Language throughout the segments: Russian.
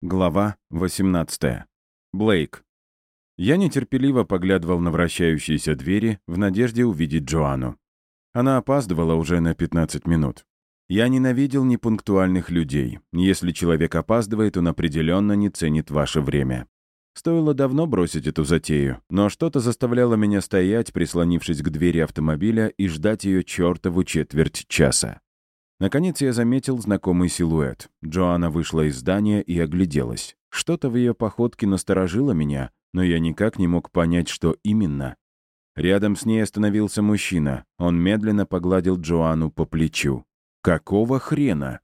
Глава 18. Блейк. Я нетерпеливо поглядывал на вращающиеся двери в надежде увидеть Джоанну. Она опаздывала уже на 15 минут. Я ненавидел непунктуальных людей. Если человек опаздывает, он определенно не ценит ваше время. Стоило давно бросить эту затею, но что-то заставляло меня стоять, прислонившись к двери автомобиля, и ждать ее чертову четверть часа. Наконец я заметил знакомый силуэт. Джоанна вышла из здания и огляделась. Что-то в ее походке насторожило меня, но я никак не мог понять, что именно. Рядом с ней остановился мужчина. Он медленно погладил Джоанну по плечу. Какого хрена?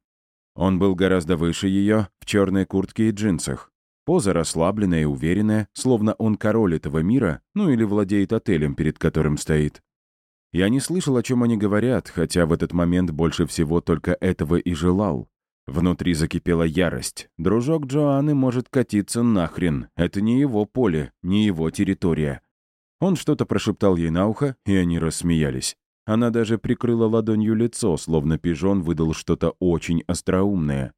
Он был гораздо выше ее, в черной куртке и джинсах. Поза расслабленная и уверенная, словно он король этого мира, ну или владеет отелем, перед которым стоит. Я не слышал, о чем они говорят, хотя в этот момент больше всего только этого и желал. Внутри закипела ярость. Дружок Джоанны может катиться нахрен. Это не его поле, не его территория. Он что-то прошептал ей на ухо, и они рассмеялись. Она даже прикрыла ладонью лицо, словно пижон выдал что-то очень остроумное.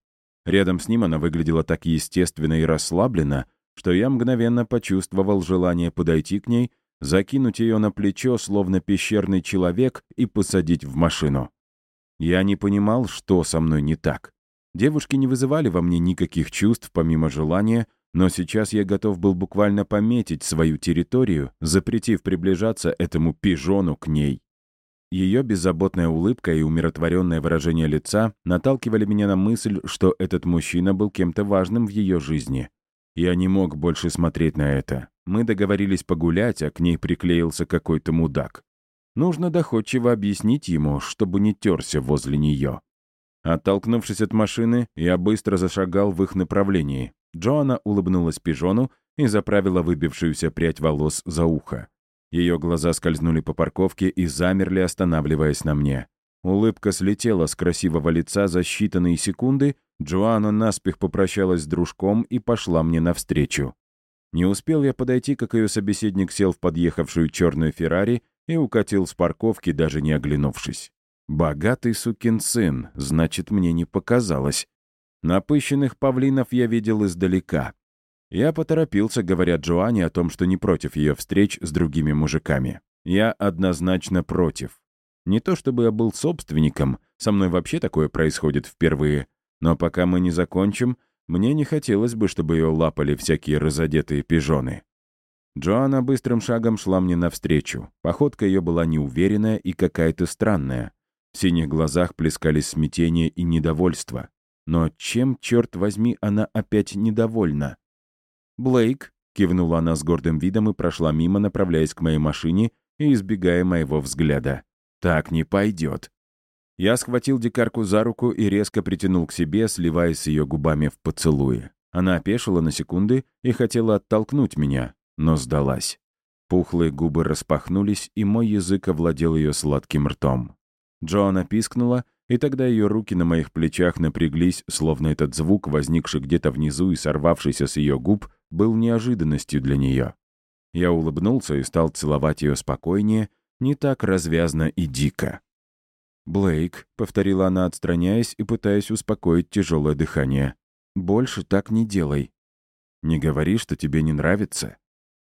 Рядом с ним она выглядела так естественно и расслабленно, что я мгновенно почувствовал желание подойти к ней закинуть ее на плечо, словно пещерный человек, и посадить в машину. Я не понимал, что со мной не так. Девушки не вызывали во мне никаких чувств, помимо желания, но сейчас я готов был буквально пометить свою территорию, запретив приближаться этому пижону к ней. Ее беззаботная улыбка и умиротворенное выражение лица наталкивали меня на мысль, что этот мужчина был кем-то важным в ее жизни. Я не мог больше смотреть на это. Мы договорились погулять, а к ней приклеился какой-то мудак. Нужно доходчиво объяснить ему, чтобы не терся возле нее. Оттолкнувшись от машины, я быстро зашагал в их направлении. Джоанна улыбнулась пижону и заправила выбившуюся прядь волос за ухо. Ее глаза скользнули по парковке и замерли, останавливаясь на мне. Улыбка слетела с красивого лица за считанные секунды, Джоанна наспех попрощалась с дружком и пошла мне навстречу. Не успел я подойти, как ее собеседник сел в подъехавшую черную Феррари и укатил с парковки, даже не оглянувшись. «Богатый сукин сын, значит, мне не показалось. Напыщенных павлинов я видел издалека. Я поторопился, говоря Джоанне о том, что не против ее встреч с другими мужиками. Я однозначно против. Не то чтобы я был собственником, со мной вообще такое происходит впервые, но пока мы не закончим, мне не хотелось бы, чтобы ее лапали всякие разодетые пижоны. Джоанна быстрым шагом шла мне навстречу. Походка ее была неуверенная и какая-то странная. В синих глазах плескались смятение и недовольство. Но чем, черт возьми, она опять недовольна? «Блейк», — кивнула она с гордым видом и прошла мимо, направляясь к моей машине и избегая моего взгляда. «Так не пойдет. Я схватил дикарку за руку и резко притянул к себе, сливаясь с ее губами в поцелуе. Она опешила на секунды и хотела оттолкнуть меня, но сдалась. Пухлые губы распахнулись, и мой язык овладел ее сладким ртом. Джоанна пискнула, и тогда ее руки на моих плечах напряглись, словно этот звук, возникший где-то внизу и сорвавшийся с ее губ, был неожиданностью для нее. Я улыбнулся и стал целовать ее спокойнее, не так развязно и дико. «Блейк», — повторила она, отстраняясь и пытаясь успокоить тяжелое дыхание. «Больше так не делай». «Не говори, что тебе не нравится».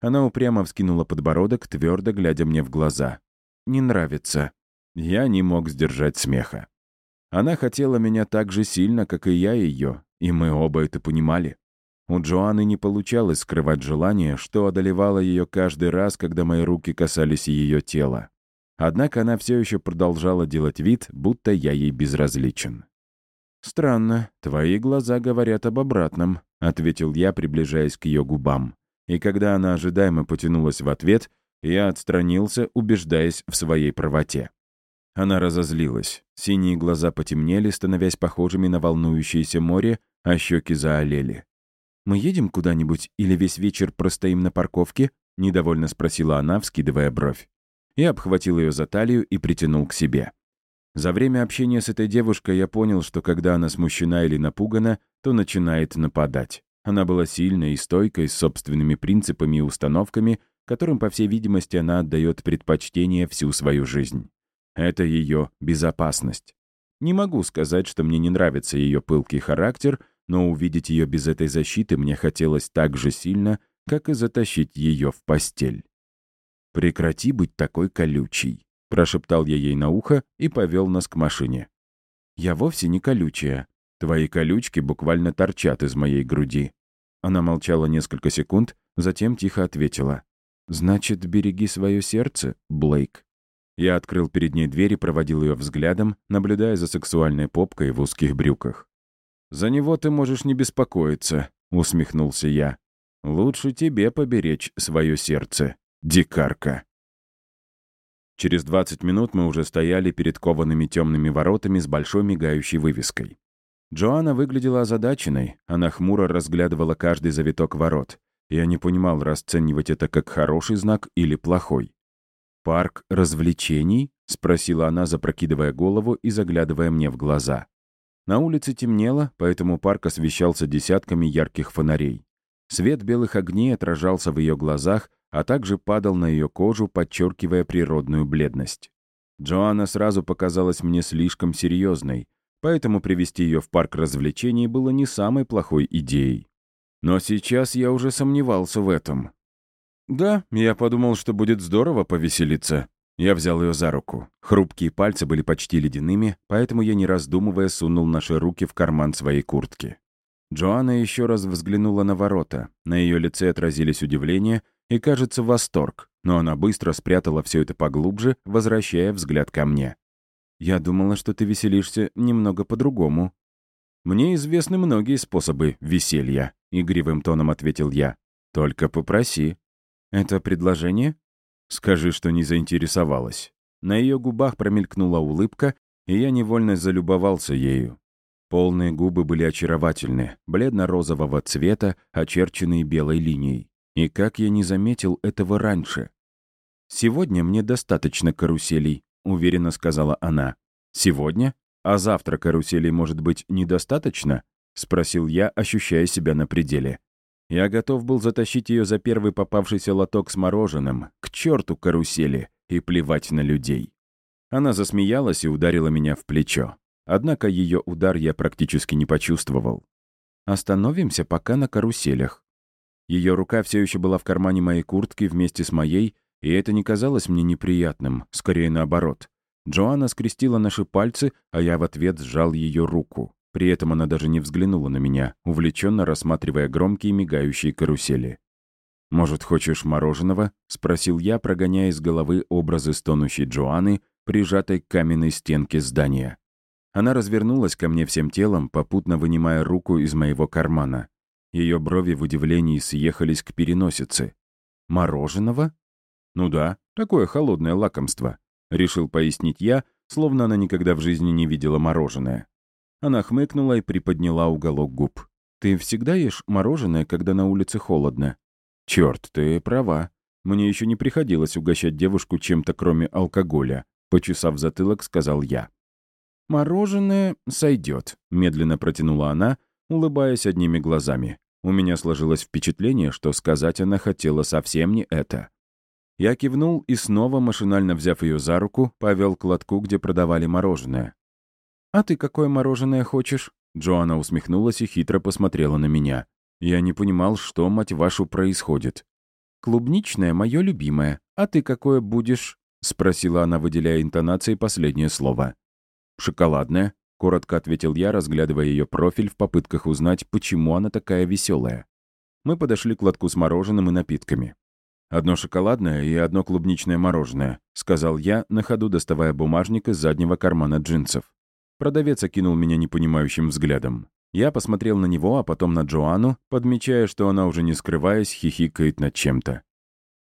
Она упрямо вскинула подбородок, твердо глядя мне в глаза. «Не нравится». Я не мог сдержать смеха. Она хотела меня так же сильно, как и я ее, и мы оба это понимали. У Джоанны не получалось скрывать желание, что одолевало ее каждый раз, когда мои руки касались ее тела. Однако она все еще продолжала делать вид, будто я ей безразличен. «Странно, твои глаза говорят об обратном», — ответил я, приближаясь к ее губам. И когда она ожидаемо потянулась в ответ, я отстранился, убеждаясь в своей правоте. Она разозлилась. Синие глаза потемнели, становясь похожими на волнующееся море, а щеки заолели. «Мы едем куда-нибудь или весь вечер простоим на парковке?» — недовольно спросила она, вскидывая бровь. Я обхватил ее за талию и притянул к себе. За время общения с этой девушкой я понял, что когда она смущена или напугана, то начинает нападать. Она была сильной и стойкой, с собственными принципами и установками, которым, по всей видимости, она отдает предпочтение всю свою жизнь. Это ее безопасность. Не могу сказать, что мне не нравится ее пылкий характер, но увидеть ее без этой защиты мне хотелось так же сильно, как и затащить ее в постель. «Прекрати быть такой колючей», — прошептал я ей на ухо и повел нас к машине. «Я вовсе не колючая. Твои колючки буквально торчат из моей груди». Она молчала несколько секунд, затем тихо ответила. «Значит, береги свое сердце, Блейк». Я открыл перед ней дверь и проводил ее взглядом, наблюдая за сексуальной попкой в узких брюках. «За него ты можешь не беспокоиться», — усмехнулся я. «Лучше тебе поберечь свое сердце, дикарка». Через 20 минут мы уже стояли перед коваными темными воротами с большой мигающей вывеской. Джоанна выглядела озадаченной, она хмуро разглядывала каждый завиток ворот. Я не понимал, расценивать это как хороший знак или плохой. «Парк развлечений?» — спросила она, запрокидывая голову и заглядывая мне в глаза. На улице темнело, поэтому парк освещался десятками ярких фонарей. Свет белых огней отражался в ее глазах, а также падал на ее кожу, подчеркивая природную бледность. Джоанна сразу показалась мне слишком серьезной, поэтому привести ее в парк развлечений было не самой плохой идеей. Но сейчас я уже сомневался в этом. Да, я подумал, что будет здорово повеселиться. Я взял ее за руку. Хрупкие пальцы были почти ледяными, поэтому я, не раздумывая, сунул наши руки в карман своей куртки. Джоанна еще раз взглянула на ворота. На ее лице отразились удивление и, кажется, восторг, но она быстро спрятала все это поглубже, возвращая взгляд ко мне. «Я думала, что ты веселишься немного по-другому». «Мне известны многие способы веселья», — игривым тоном ответил я. «Только попроси». «Это предложение?» Скажи, что не заинтересовалась. На ее губах промелькнула улыбка, и я невольно залюбовался ею. Полные губы были очаровательны, бледно-розового цвета, очерченные белой линией. И как я не заметил этого раньше? «Сегодня мне достаточно каруселей», — уверенно сказала она. «Сегодня? А завтра каруселей, может быть, недостаточно?» — спросил я, ощущая себя на пределе. Я готов был затащить ее за первый попавшийся лоток с мороженым, к черту карусели, и плевать на людей. Она засмеялась и ударила меня в плечо. Однако ее удар я практически не почувствовал. «Остановимся пока на каруселях». Ее рука все еще была в кармане моей куртки вместе с моей, и это не казалось мне неприятным, скорее наоборот. Джоанна скрестила наши пальцы, а я в ответ сжал ее руку. При этом она даже не взглянула на меня, увлеченно рассматривая громкие мигающие карусели. «Может, хочешь мороженого?» — спросил я, прогоняя из головы образы стонущей Джоанны, прижатой к каменной стенке здания. Она развернулась ко мне всем телом, попутно вынимая руку из моего кармана. Ее брови в удивлении съехались к переносице. «Мороженого?» «Ну да, такое холодное лакомство», — решил пояснить я, словно она никогда в жизни не видела мороженое. Она хмыкнула и приподняла уголок губ. «Ты всегда ешь мороженое, когда на улице холодно?» «Чёрт, ты права. Мне еще не приходилось угощать девушку чем-то, кроме алкоголя», — почесав затылок, сказал я. «Мороженое сойдет», — медленно протянула она, улыбаясь одними глазами. У меня сложилось впечатление, что сказать она хотела совсем не это. Я кивнул и снова, машинально взяв ее за руку, повел к лотку, где продавали мороженое. «А ты какое мороженое хочешь?» Джоанна усмехнулась и хитро посмотрела на меня. Я не понимал, что, мать вашу, происходит. «Клубничное — мое любимое. А ты какое будешь?» — спросила она, выделяя интонацией последнее слово. «Шоколадное», — коротко ответил я, разглядывая ее профиль в попытках узнать, почему она такая веселая. Мы подошли к лотку с мороженым и напитками. «Одно шоколадное и одно клубничное мороженое», — сказал я, на ходу доставая бумажник из заднего кармана джинсов. Продавец окинул меня непонимающим взглядом. Я посмотрел на него, а потом на Джоанну, подмечая, что она уже не скрываясь, хихикает над чем-то.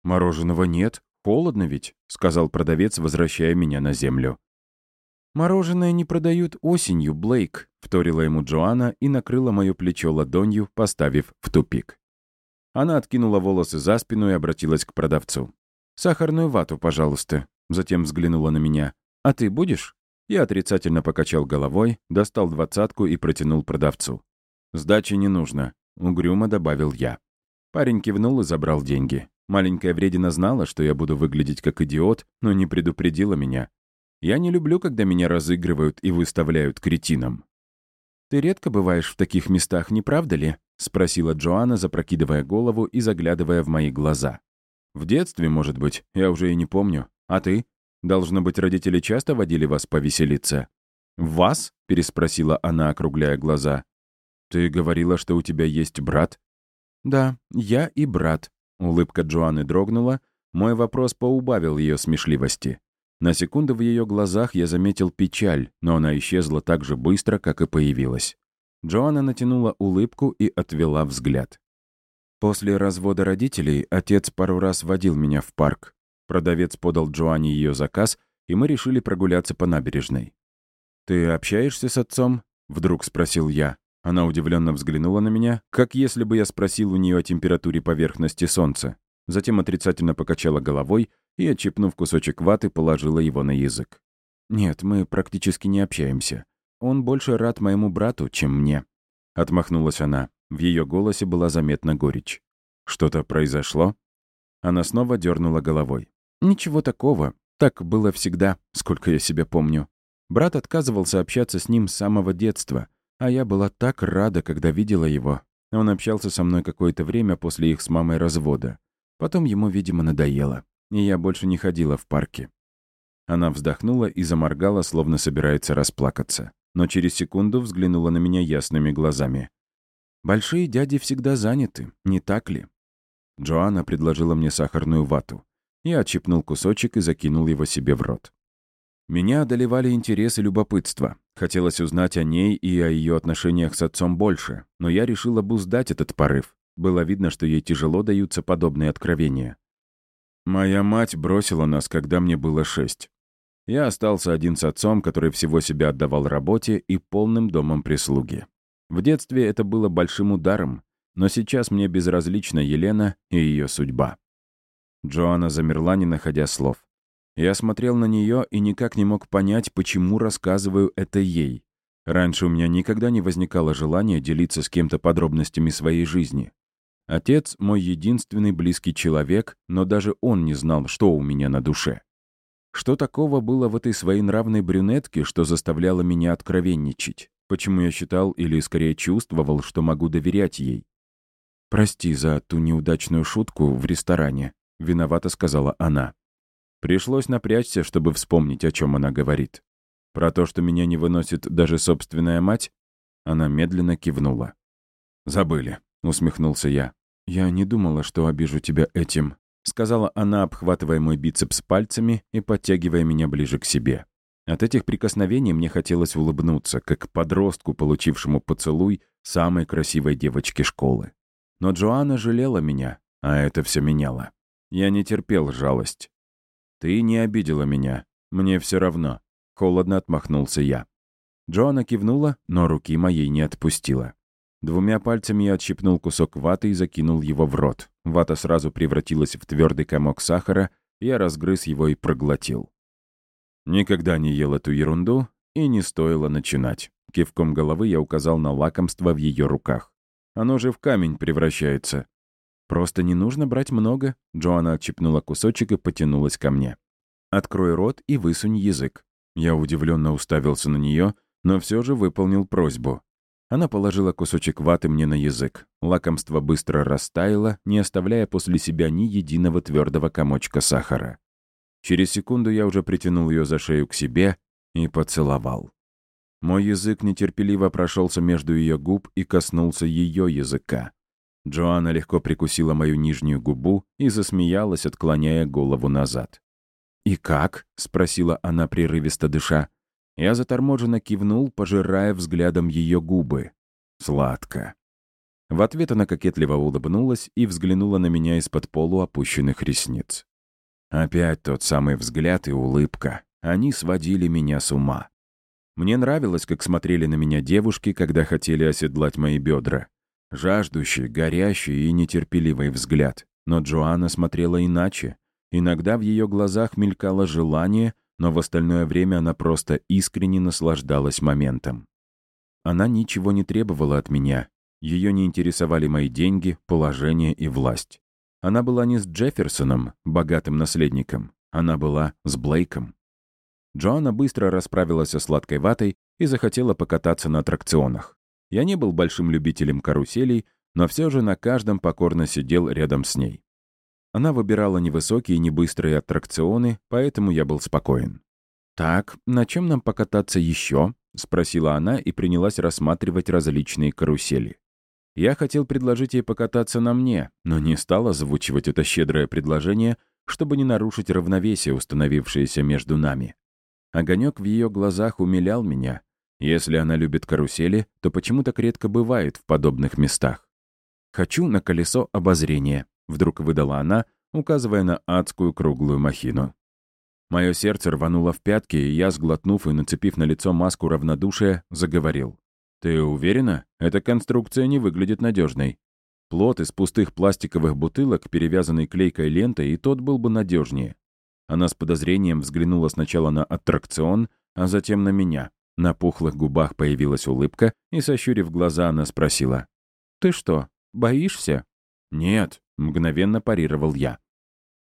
«Мороженого нет, холодно ведь», — сказал продавец, возвращая меня на землю. «Мороженое не продают осенью, Блейк», — вторила ему Джоанна и накрыла мое плечо ладонью, поставив в тупик. Она откинула волосы за спину и обратилась к продавцу. «Сахарную вату, пожалуйста», — затем взглянула на меня. «А ты будешь?» Я отрицательно покачал головой, достал двадцатку и протянул продавцу. «Сдачи не нужно», — угрюмо добавил я. Парень кивнул и забрал деньги. Маленькая вредина знала, что я буду выглядеть как идиот, но не предупредила меня. Я не люблю, когда меня разыгрывают и выставляют кретином. «Ты редко бываешь в таких местах, не правда ли?» — спросила Джоанна, запрокидывая голову и заглядывая в мои глаза. «В детстве, может быть, я уже и не помню. А ты? Должно быть, родители часто водили вас повеселиться?» «Вас?» — переспросила она, округляя глаза. «Ты говорила, что у тебя есть брат?» «Да, я и брат». Улыбка Джоанны дрогнула. Мой вопрос поубавил ее смешливости. На секунду в ее глазах я заметил печаль, но она исчезла так же быстро, как и появилась. Джоанна натянула улыбку и отвела взгляд. После развода родителей отец пару раз водил меня в парк. Продавец подал Джоанне ее заказ, и мы решили прогуляться по набережной. «Ты общаешься с отцом?» — вдруг спросил я. Она удивленно взглянула на меня, как если бы я спросил у нее о температуре поверхности Солнца. Затем отрицательно покачала головой и, отщипнув кусочек ваты, положила его на язык. «Нет, мы практически не общаемся. Он больше рад моему брату, чем мне». Отмахнулась она. В ее голосе была заметна горечь. «Что-то произошло?» Она снова дернула головой. «Ничего такого. Так было всегда, сколько я себя помню. Брат отказывался общаться с ним с самого детства, а я была так рада, когда видела его. Он общался со мной какое-то время после их с мамой развода. Потом ему, видимо, надоело, и я больше не ходила в парке. Она вздохнула и заморгала, словно собирается расплакаться. Но через секунду взглянула на меня ясными глазами. «Большие дяди всегда заняты, не так ли?» Джоанна предложила мне сахарную вату. Я отщипнул кусочек и закинул его себе в рот. Меня одолевали интерес и любопытство. Хотелось узнать о ней и о ее отношениях с отцом больше, но я решил обуздать этот порыв. Было видно, что ей тяжело даются подобные откровения. Моя мать бросила нас, когда мне было шесть. Я остался один с отцом, который всего себя отдавал работе и полным домом прислуги. В детстве это было большим ударом, но сейчас мне безразлична Елена и ее судьба. Джоанна замерла, не находя слов. Я смотрел на нее и никак не мог понять, почему рассказываю это ей. Раньше у меня никогда не возникало желания делиться с кем-то подробностями своей жизни. Отец — мой единственный близкий человек, но даже он не знал, что у меня на душе. Что такого было в этой своей нравной брюнетке, что заставляло меня откровенничать? Почему я считал или скорее чувствовал, что могу доверять ей? «Прости за ту неудачную шутку в ресторане», — виновата сказала она. Пришлось напрячься, чтобы вспомнить, о чем она говорит. Про то, что меня не выносит даже собственная мать? Она медленно кивнула. «Забыли», — усмехнулся я. «Я не думала, что обижу тебя этим», — сказала она, обхватывая мой бицепс пальцами и подтягивая меня ближе к себе. От этих прикосновений мне хотелось улыбнуться, как подростку, получившему поцелуй самой красивой девочки школы. Но Джоанна жалела меня, а это все меняло. Я не терпел жалость. «Ты не обидела меня. Мне все равно». Холодно отмахнулся я. Джоанна кивнула, но руки моей не отпустила. Двумя пальцами я отщипнул кусок ваты и закинул его в рот. Вата сразу превратилась в твердый комок сахара, я разгрыз его и проглотил. Никогда не ел эту ерунду, и не стоило начинать. Кивком головы я указал на лакомство в ее руках. Оно же в камень превращается. «Просто не нужно брать много», — Джоанна отщипнула кусочек и потянулась ко мне. «Открой рот и высунь язык». Я удивленно уставился на нее, но все же выполнил просьбу. Она положила кусочек ваты мне на язык. Лакомство быстро растаяло, не оставляя после себя ни единого твердого комочка сахара. Через секунду я уже притянул ее за шею к себе и поцеловал. Мой язык нетерпеливо прошелся между ее губ и коснулся ее языка. Джоанна легко прикусила мою нижнюю губу и засмеялась, отклоняя голову назад. «И как?» — спросила она, прерывисто дыша. Я заторможенно кивнул, пожирая взглядом ее губы. Сладко. В ответ она кокетливо улыбнулась и взглянула на меня из-под полуопущенных ресниц. Опять тот самый взгляд и улыбка. Они сводили меня с ума. Мне нравилось, как смотрели на меня девушки, когда хотели оседлать мои бедра. Жаждущий, горящий и нетерпеливый взгляд. Но Джоанна смотрела иначе. Иногда в ее глазах мелькало желание, но в остальное время она просто искренне наслаждалась моментом. Она ничего не требовала от меня. Ее не интересовали мои деньги, положение и власть. Она была не с Джефферсоном, богатым наследником. Она была с Блейком. Джоанна быстро расправилась со сладкой ватой и захотела покататься на аттракционах. Я не был большим любителем каруселей, но все же на каждом покорно сидел рядом с ней. Она выбирала невысокие небыстрые аттракционы, поэтому я был спокоен. «Так, на чем нам покататься еще?» — спросила она и принялась рассматривать различные карусели. Я хотел предложить ей покататься на мне, но не стал озвучивать это щедрое предложение, чтобы не нарушить равновесие, установившееся между нами. Огонек в ее глазах умилял меня. Если она любит карусели, то почему так редко бывает в подобных местах? «Хочу на колесо обозрения», — вдруг выдала она, указывая на адскую круглую махину. Мое сердце рвануло в пятки, и я, сглотнув и нацепив на лицо маску равнодушия, заговорил. «Ты уверена? Эта конструкция не выглядит надежной. Плот из пустых пластиковых бутылок, перевязанный клейкой лентой, и тот был бы надежнее. Она с подозрением взглянула сначала на аттракцион, а затем на меня. На пухлых губах появилась улыбка, и, сощурив глаза, она спросила. «Ты что, боишься?» «Нет», — мгновенно парировал я.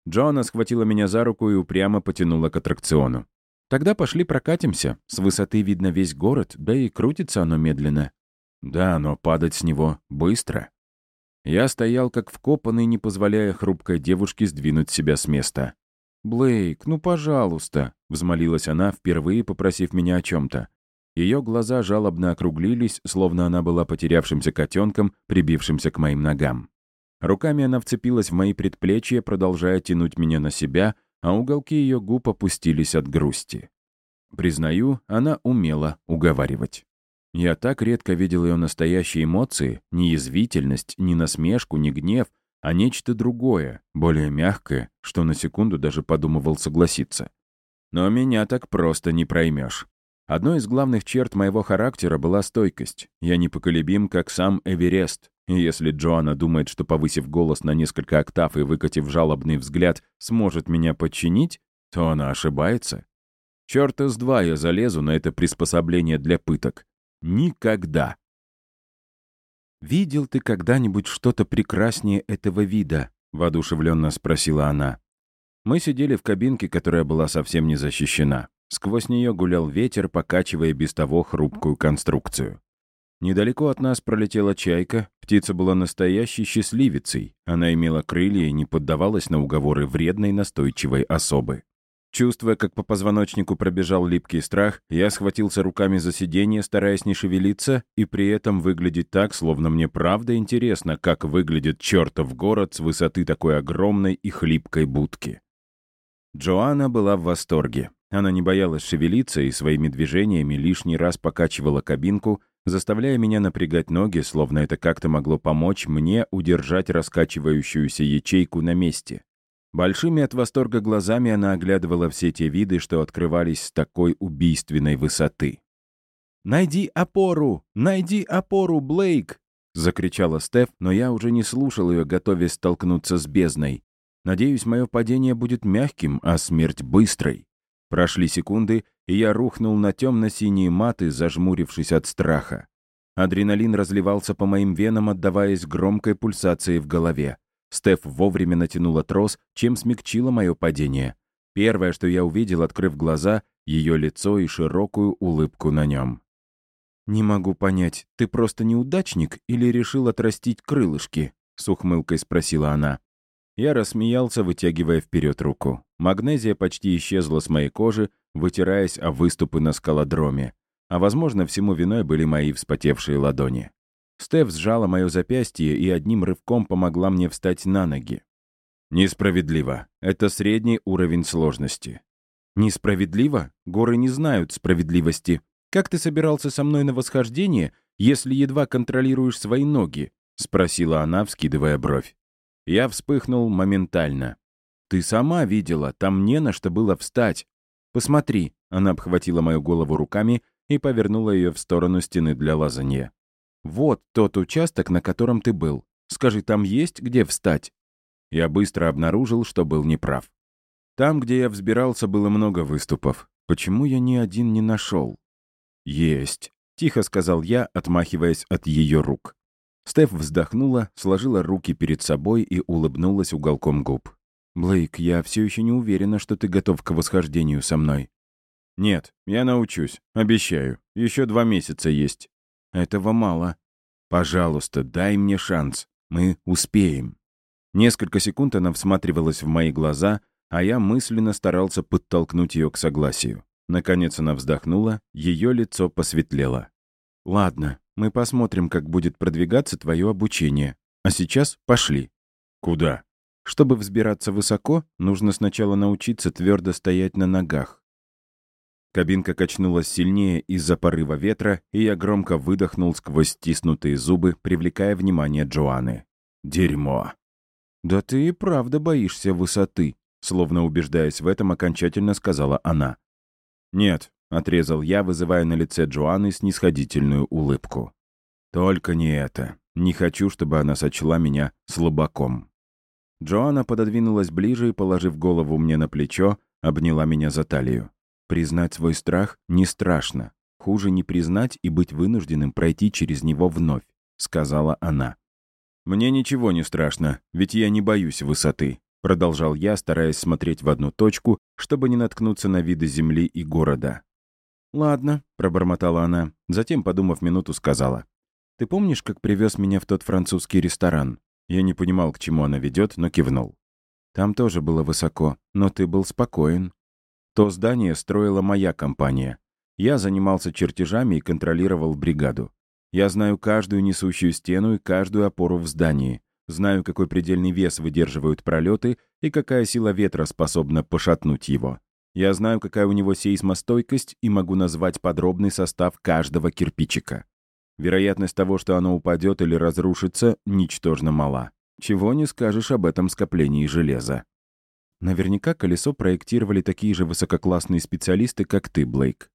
Джоанна схватила меня за руку и упрямо потянула к аттракциону. «Тогда пошли прокатимся. С высоты видно весь город, да и крутится оно медленно». «Да, но падать с него быстро». Я стоял как вкопанный, не позволяя хрупкой девушке сдвинуть себя с места. «Блейк, ну пожалуйста», — взмолилась она, впервые попросив меня о чем-то. Ее глаза жалобно округлились, словно она была потерявшимся котенком, прибившимся к моим ногам. Руками она вцепилась в мои предплечья, продолжая тянуть меня на себя, а уголки ее губ опустились от грусти. Признаю, она умела уговаривать. Я так редко видел ее настоящие эмоции, ни язвительность, ни насмешку, ни гнев, а нечто другое, более мягкое, что на секунду даже подумывал согласиться. Но меня так просто не проймешь. Одной из главных черт моего характера была стойкость. Я непоколебим, как сам Эверест. И если Джоанна думает, что, повысив голос на несколько октав и выкатив жалобный взгляд, сможет меня подчинить, то она ошибается. Чёрта с два я залезу на это приспособление для пыток. Никогда. «Видел ты когда-нибудь что-то прекраснее этого вида?» — воодушевленно спросила она. Мы сидели в кабинке, которая была совсем не защищена. Сквозь нее гулял ветер, покачивая без того хрупкую конструкцию. Недалеко от нас пролетела чайка. Птица была настоящей счастливицей. Она имела крылья и не поддавалась на уговоры вредной настойчивой особы. Чувствуя, как по позвоночнику пробежал липкий страх, я схватился руками за сиденье, стараясь не шевелиться, и при этом выглядеть так, словно мне правда интересно, как выглядит чертов город с высоты такой огромной и хлипкой будки. Джоанна была в восторге. Она не боялась шевелиться и своими движениями лишний раз покачивала кабинку, заставляя меня напрягать ноги, словно это как-то могло помочь мне удержать раскачивающуюся ячейку на месте. Большими от восторга глазами она оглядывала все те виды, что открывались с такой убийственной высоты. «Найди опору! Найди опору, Блейк!» — закричала Стеф, но я уже не слушал ее, готовясь столкнуться с бездной. Надеюсь, мое падение будет мягким, а смерть быстрой. Прошли секунды, и я рухнул на темно-синие маты, зажмурившись от страха. Адреналин разливался по моим венам, отдаваясь громкой пульсации в голове. Стеф вовремя натянула трос, чем смягчила мое падение. Первое, что я увидел, открыв глаза, ее лицо и широкую улыбку на нем. «Не могу понять, ты просто неудачник или решил отрастить крылышки?» — с ухмылкой спросила она. Я рассмеялся, вытягивая вперед руку. Магнезия почти исчезла с моей кожи, вытираясь о выступы на скалодроме. А, возможно, всему виной были мои вспотевшие ладони. Стеф сжала мое запястье и одним рывком помогла мне встать на ноги. Несправедливо. Это средний уровень сложности. Несправедливо? Горы не знают справедливости. Как ты собирался со мной на восхождение, если едва контролируешь свои ноги? Спросила она, вскидывая бровь. Я вспыхнул моментально. Ты сама видела, там не на что было встать. Посмотри. Она обхватила мою голову руками и повернула ее в сторону стены для лазанья. «Вот тот участок, на котором ты был. Скажи, там есть где встать?» Я быстро обнаружил, что был неправ. Там, где я взбирался, было много выступов. Почему я ни один не нашел? «Есть», — тихо сказал я, отмахиваясь от ее рук. Стеф вздохнула, сложила руки перед собой и улыбнулась уголком губ. «Блейк, я все еще не уверена, что ты готов к восхождению со мной». «Нет, я научусь, обещаю. Еще два месяца есть». Этого мало. Пожалуйста, дай мне шанс. Мы успеем». Несколько секунд она всматривалась в мои глаза, а я мысленно старался подтолкнуть ее к согласию. Наконец она вздохнула, ее лицо посветлело. «Ладно, мы посмотрим, как будет продвигаться твое обучение. А сейчас пошли». «Куда?» «Чтобы взбираться высоко, нужно сначала научиться твердо стоять на ногах». Кабинка качнулась сильнее из-за порыва ветра, и я громко выдохнул сквозь стиснутые зубы, привлекая внимание Джоанны. «Дерьмо!» «Да ты и правда боишься высоты», словно убеждаясь в этом, окончательно сказала она. «Нет, — отрезал я, вызывая на лице Джоанны снисходительную улыбку. «Только не это. Не хочу, чтобы она сочла меня слабаком». Джоанна пододвинулась ближе и, положив голову мне на плечо, обняла меня за талию. «Признать свой страх не страшно. Хуже не признать и быть вынужденным пройти через него вновь», — сказала она. «Мне ничего не страшно, ведь я не боюсь высоты», — продолжал я, стараясь смотреть в одну точку, чтобы не наткнуться на виды земли и города. «Ладно», — пробормотала она. Затем, подумав минуту, сказала. «Ты помнишь, как привез меня в тот французский ресторан?» Я не понимал, к чему она ведет, но кивнул. «Там тоже было высоко, но ты был спокоен. То здание строила моя компания. Я занимался чертежами и контролировал бригаду. Я знаю каждую несущую стену и каждую опору в здании. Знаю, какой предельный вес выдерживают пролеты и какая сила ветра способна пошатнуть его. Я знаю, какая у него сейсмостойкость, и могу назвать подробный состав каждого кирпичика. Вероятность того, что оно упадет или разрушится, ничтожно мала. Чего не скажешь об этом скоплении железа. Наверняка колесо проектировали такие же высококлассные специалисты, как ты, Блейк.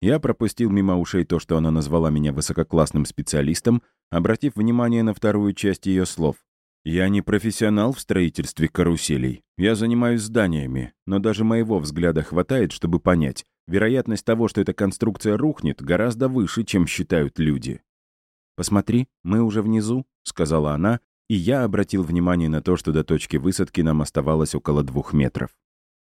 Я пропустил мимо ушей то, что она назвала меня высококлассным специалистом, обратив внимание на вторую часть ее слов. Я не профессионал в строительстве каруселей. Я занимаюсь зданиями, но даже моего взгляда хватает, чтобы понять, вероятность того, что эта конструкция рухнет, гораздо выше, чем считают люди. «Посмотри, мы уже внизу», — сказала она, и я обратил внимание на то, что до точки высадки нам оставалось около двух метров.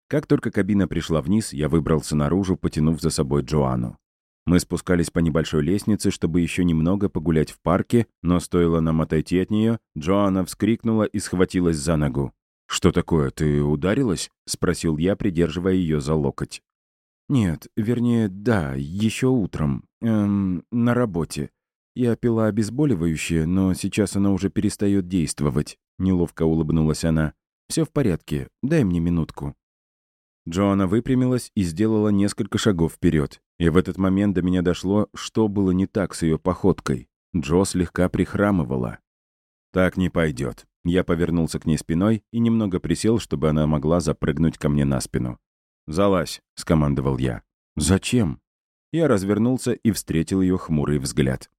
Как только кабина пришла вниз, я выбрался наружу, потянув за собой Джоанну. Мы спускались по небольшой лестнице, чтобы еще немного погулять в парке, но стоило нам отойти от нее, Джоанна вскрикнула и схватилась за ногу. «Что такое, ты ударилась?» — спросил я, придерживая ее за локоть. «Нет, вернее, да, еще утром. Эм, на работе. Я пила обезболивающее, но сейчас оно уже перестает действовать», — неловко улыбнулась она. Все в порядке, дай мне минутку». Джоанна выпрямилась и сделала несколько шагов вперед. И в этот момент до меня дошло, что было не так с ее походкой. Джо слегка прихрамывала. «Так не пойдет. Я повернулся к ней спиной и немного присел, чтобы она могла запрыгнуть ко мне на спину. «Залазь», — скомандовал я. «Зачем?» Я развернулся и встретил ее хмурый взгляд.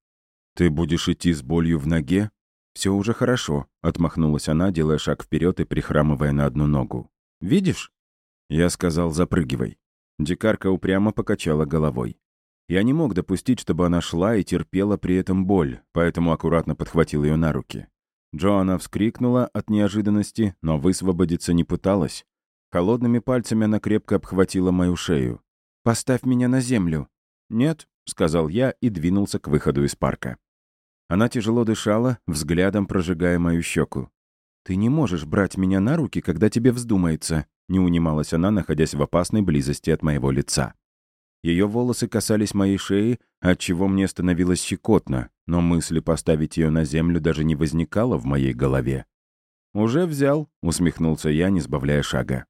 «Ты будешь идти с болью в ноге?» «Все уже хорошо», — отмахнулась она, делая шаг вперед и прихрамывая на одну ногу. «Видишь?» Я сказал «запрыгивай». Дикарка упрямо покачала головой. Я не мог допустить, чтобы она шла и терпела при этом боль, поэтому аккуратно подхватил ее на руки. Джоанна вскрикнула от неожиданности, но высвободиться не пыталась. Холодными пальцами она крепко обхватила мою шею. «Поставь меня на землю». «Нет», — сказал я и двинулся к выходу из парка. Она тяжело дышала, взглядом прожигая мою щеку. «Ты не можешь брать меня на руки, когда тебе вздумается», — не унималась она, находясь в опасной близости от моего лица. Ее волосы касались моей шеи, отчего мне становилось щекотно, но мысли поставить ее на землю даже не возникало в моей голове. «Уже взял», — усмехнулся я, не сбавляя шага.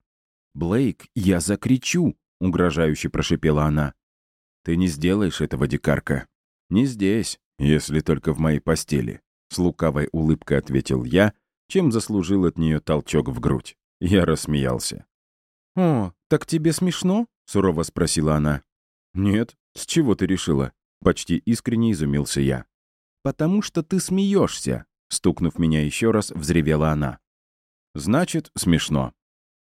«Блейк, я закричу!» — угрожающе прошипела она. «Ты не сделаешь этого, дикарка. Не здесь, если только в моей постели», — с лукавой улыбкой ответил я, чем заслужил от нее толчок в грудь. Я рассмеялся. «О, так тебе смешно?» — сурово спросила она. «Нет, с чего ты решила?» Почти искренне изумился я. «Потому что ты смеешься», — стукнув меня еще раз, взревела она. «Значит, смешно».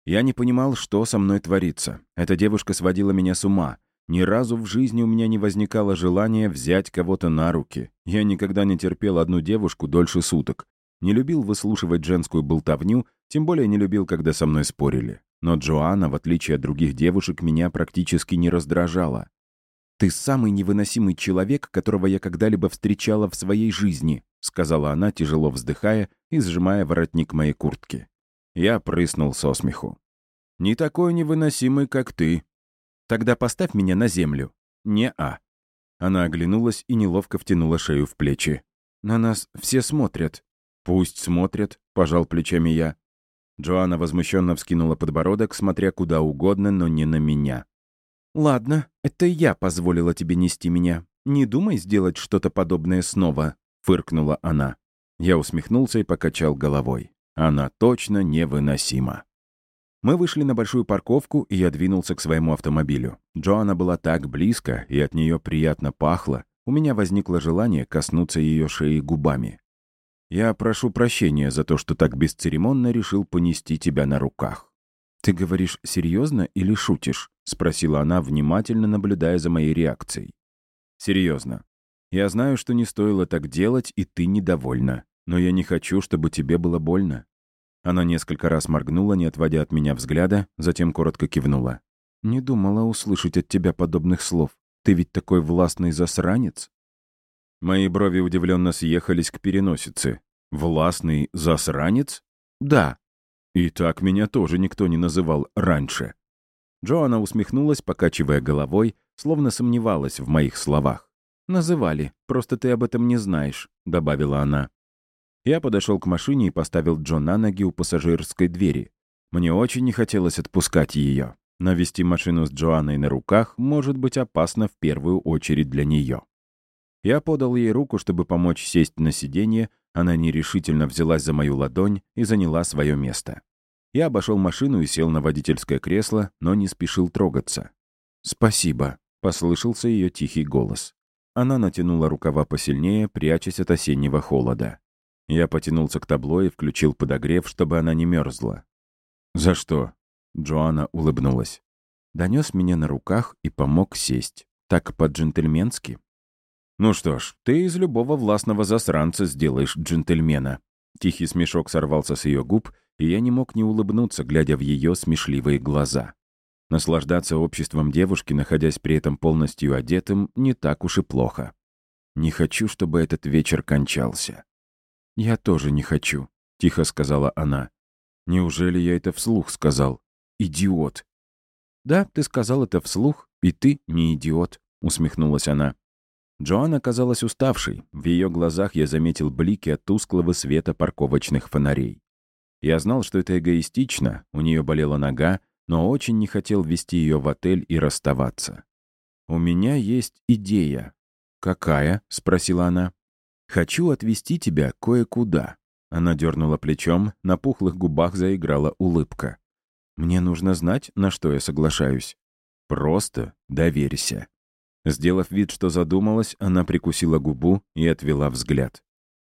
Я не понимал, что со мной творится. Эта девушка сводила меня с ума. Ни разу в жизни у меня не возникало желания взять кого-то на руки. Я никогда не терпел одну девушку дольше суток. Не любил выслушивать женскую болтовню, тем более не любил, когда со мной спорили. Но Джоанна, в отличие от других девушек, меня практически не раздражала. «Ты самый невыносимый человек, которого я когда-либо встречала в своей жизни», сказала она, тяжело вздыхая и сжимая воротник моей куртки. Я прыснул со смеху. «Не такой невыносимый, как ты». «Тогда поставь меня на землю». «Не-а». Она оглянулась и неловко втянула шею в плечи. «На нас все смотрят». «Пусть смотрят», — пожал плечами я. Джоанна возмущенно вскинула подбородок, смотря куда угодно, но не на меня. «Ладно, это я позволила тебе нести меня. Не думай сделать что-то подобное снова», — фыркнула она. Я усмехнулся и покачал головой. Она точно невыносима. Мы вышли на большую парковку, и я двинулся к своему автомобилю. Джоанна была так близко, и от нее приятно пахло. У меня возникло желание коснуться ее шеи губами. «Я прошу прощения за то, что так бесцеремонно решил понести тебя на руках». «Ты говоришь серьезно или шутишь?» — спросила она, внимательно наблюдая за моей реакцией. «Серьезно. Я знаю, что не стоило так делать, и ты недовольна. Но я не хочу, чтобы тебе было больно». Она несколько раз моргнула, не отводя от меня взгляда, затем коротко кивнула. «Не думала услышать от тебя подобных слов. Ты ведь такой властный засранец?» Мои брови удивленно съехались к переносице. «Властный засранец?» «Да», и так меня тоже никто не называл раньше. Джоанна усмехнулась, покачивая головой, словно сомневалась в моих словах. «Называли, просто ты об этом не знаешь», — добавила она. Я подошел к машине и поставил Джо на ноги у пассажирской двери. Мне очень не хотелось отпускать ее, но вести машину с Джоанной на руках может быть опасно в первую очередь для нее. Я подал ей руку, чтобы помочь сесть на сиденье, она нерешительно взялась за мою ладонь и заняла свое место. Я обошел машину и сел на водительское кресло, но не спешил трогаться. «Спасибо», — послышался ее тихий голос. Она натянула рукава посильнее, прячась от осеннего холода. Я потянулся к табло и включил подогрев, чтобы она не мерзла. «За что?» — Джоанна улыбнулась. Донес меня на руках и помог сесть. Так по-джентльменски. «Ну что ж, ты из любого властного засранца сделаешь джентльмена». Тихий смешок сорвался с ее губ, и я не мог не улыбнуться, глядя в ее смешливые глаза. Наслаждаться обществом девушки, находясь при этом полностью одетым, не так уж и плохо. Не хочу, чтобы этот вечер кончался. «Я тоже не хочу», — тихо сказала она. «Неужели я это вслух сказал? Идиот!» «Да, ты сказал это вслух, и ты не идиот», — усмехнулась она. Джоанна казалась уставшей. В ее глазах я заметил блики от тусклого света парковочных фонарей. Я знал, что это эгоистично, у нее болела нога, но очень не хотел вести ее в отель и расставаться. «У меня есть идея». «Какая?» — спросила она. «Хочу отвезти тебя кое-куда». Она дернула плечом, на пухлых губах заиграла улыбка. «Мне нужно знать, на что я соглашаюсь. Просто доверься». Сделав вид, что задумалась, она прикусила губу и отвела взгляд.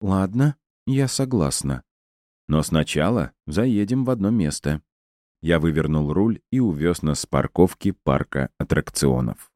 «Ладно, я согласна. Но сначала заедем в одно место». Я вывернул руль и увез нас с парковки парка аттракционов.